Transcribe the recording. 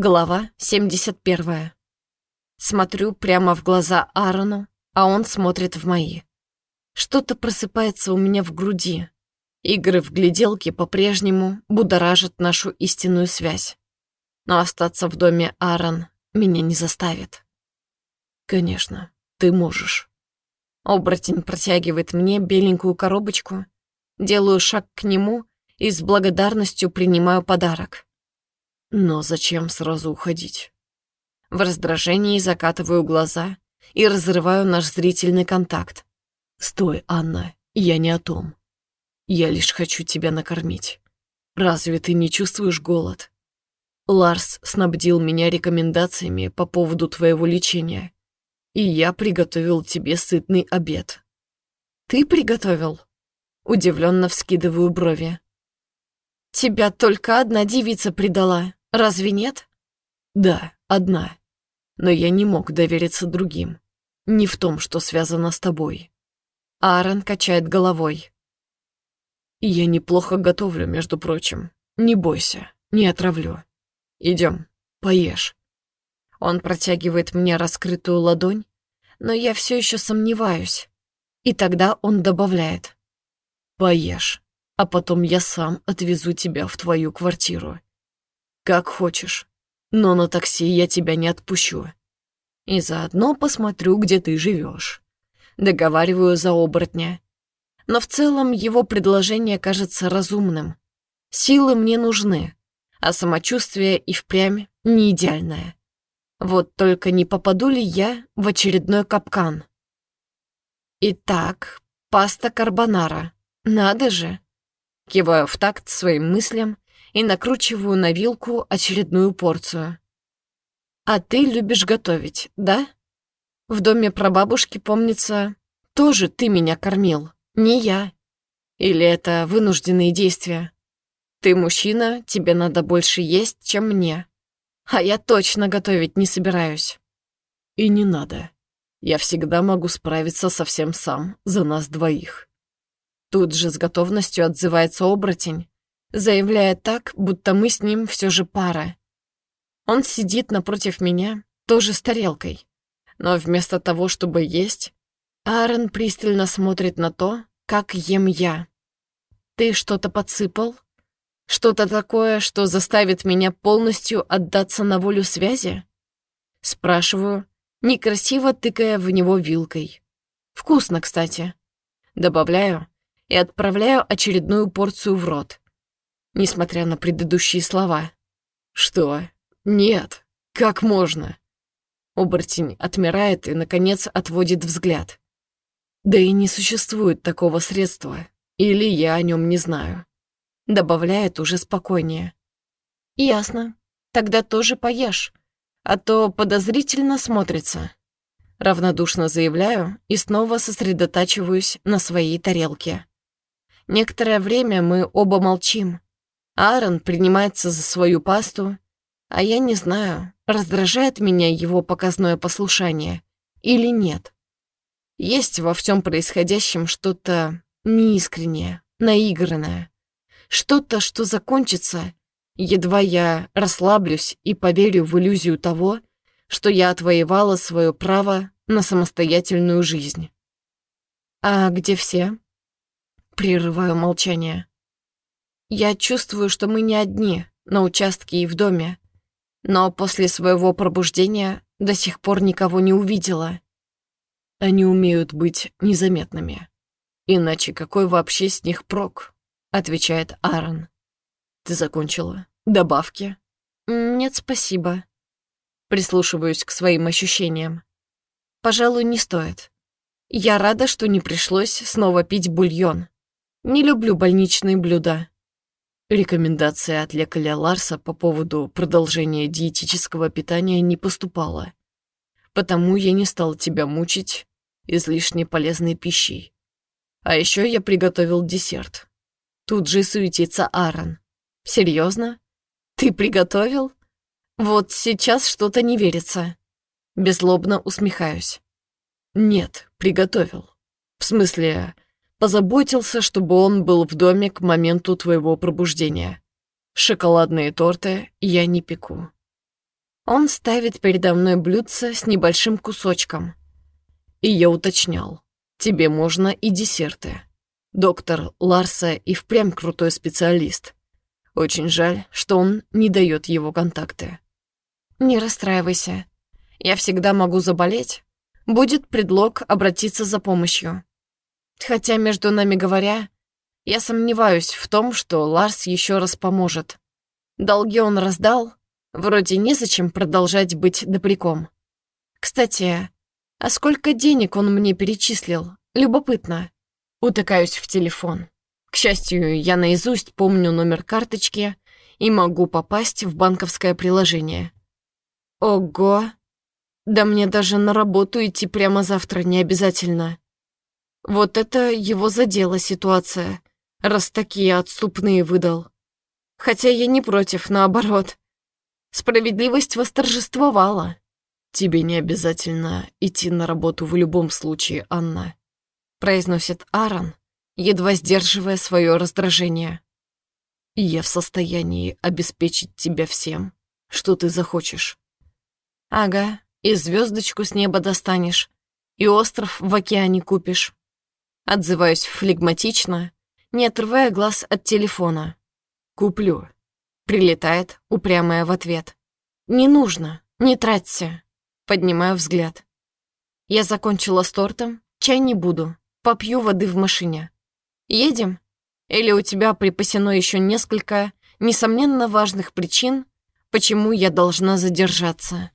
Глава 71. Смотрю прямо в глаза Аарону, а он смотрит в мои. Что-то просыпается у меня в груди. Игры в гляделки по-прежнему будоражат нашу истинную связь. Но остаться в доме Аарон меня не заставит. Конечно, ты можешь. Оборотень протягивает мне беленькую коробочку, делаю шаг к нему и с благодарностью принимаю подарок. Но зачем сразу уходить? В раздражении закатываю глаза и разрываю наш зрительный контакт. Стой, Анна, я не о том. Я лишь хочу тебя накормить. Разве ты не чувствуешь голод? Ларс снабдил меня рекомендациями по поводу твоего лечения, и я приготовил тебе сытный обед. Ты приготовил? Удивленно вскидываю брови. Тебя только одна девица предала. Разве нет? Да, одна. Но я не мог довериться другим. Не в том, что связано с тобой. Аарон качает головой. Я неплохо готовлю, между прочим. Не бойся, не отравлю. Идем, поешь. Он протягивает мне раскрытую ладонь, но я все еще сомневаюсь. И тогда он добавляет. Поешь, а потом я сам отвезу тебя в твою квартиру. Как хочешь. Но на такси я тебя не отпущу. И заодно посмотрю, где ты живешь. Договариваю за оборотня. Но в целом его предложение кажется разумным. Силы мне нужны, а самочувствие и впрямь не идеальное. Вот только не попаду ли я в очередной капкан? Итак, паста карбонара. Надо же. Киваю в такт своим мыслям и накручиваю на вилку очередную порцию. «А ты любишь готовить, да? В доме прабабушки, помнится, тоже ты меня кормил, не я. Или это вынужденные действия? Ты мужчина, тебе надо больше есть, чем мне. А я точно готовить не собираюсь». «И не надо. Я всегда могу справиться совсем сам, за нас двоих». Тут же с готовностью отзывается оборотень, заявляя так, будто мы с ним все же пара. Он сидит напротив меня, тоже с тарелкой. Но вместо того, чтобы есть, Аарон пристально смотрит на то, как ем я. «Ты что-то подсыпал? Что-то такое, что заставит меня полностью отдаться на волю связи?» Спрашиваю, некрасиво тыкая в него вилкой. «Вкусно, кстати». Добавляю и отправляю очередную порцию в рот несмотря на предыдущие слова. «Что? Нет. Как можно?» Оборотень отмирает и, наконец, отводит взгляд. «Да и не существует такого средства. Или я о нем не знаю». Добавляет уже спокойнее. «Ясно. Тогда тоже поешь, а то подозрительно смотрится». Равнодушно заявляю и снова сосредотачиваюсь на своей тарелке. Некоторое время мы оба молчим, Аарон принимается за свою пасту, а я не знаю, раздражает меня его показное послушание или нет. Есть во всем происходящем что-то неискреннее, наигранное. Что-то, что закончится, едва я расслаблюсь и поверю в иллюзию того, что я отвоевала свое право на самостоятельную жизнь. «А где все?» Прерываю молчание. Я чувствую, что мы не одни на участке и в доме, но после своего пробуждения до сих пор никого не увидела. Они умеют быть незаметными. Иначе какой вообще с них прок? Отвечает Аарон. Ты закончила? Добавки? Нет, спасибо. Прислушиваюсь к своим ощущениям. Пожалуй, не стоит. Я рада, что не пришлось снова пить бульон. Не люблю больничные блюда. Рекомендация от лекаря Ларса по поводу продолжения диетического питания не поступала. Потому я не стал тебя мучить излишне полезной пищей. А еще я приготовил десерт. Тут же суетится Аарон. Серьезно? Ты приготовил? Вот сейчас что-то не верится. Безлобно усмехаюсь. Нет, приготовил. В смысле, Позаботился, чтобы он был в доме к моменту твоего пробуждения. Шоколадные торты я не пеку. Он ставит передо мной блюдце с небольшим кусочком. И я уточнял, тебе можно и десерты. Доктор Ларса и впрямь крутой специалист. Очень жаль, что он не дает его контакты. Не расстраивайся. Я всегда могу заболеть. Будет предлог обратиться за помощью. Хотя, между нами говоря, я сомневаюсь в том, что Ларс еще раз поможет. Долги он раздал, вроде незачем продолжать быть добряком. Кстати, а сколько денег он мне перечислил? Любопытно. Утыкаюсь в телефон. К счастью, я наизусть помню номер карточки и могу попасть в банковское приложение. Ого! Да мне даже на работу идти прямо завтра не обязательно. Вот это его задела ситуация, раз такие отступные выдал. Хотя я не против, наоборот. Справедливость восторжествовала. «Тебе не обязательно идти на работу в любом случае, Анна», произносит Аарон, едва сдерживая свое раздражение. «И я в состоянии обеспечить тебя всем, что ты захочешь». «Ага, и звездочку с неба достанешь, и остров в океане купишь». Отзываюсь флегматично, не отрывая глаз от телефона. «Куплю», — прилетает, упрямая в ответ. «Не нужно, не траться». Поднимаю взгляд. Я закончила с тортом, чай не буду, попью воды в машине. Едем? Или у тебя припасено еще несколько, несомненно, важных причин, почему я должна задержаться?»